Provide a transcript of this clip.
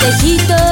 tejitos.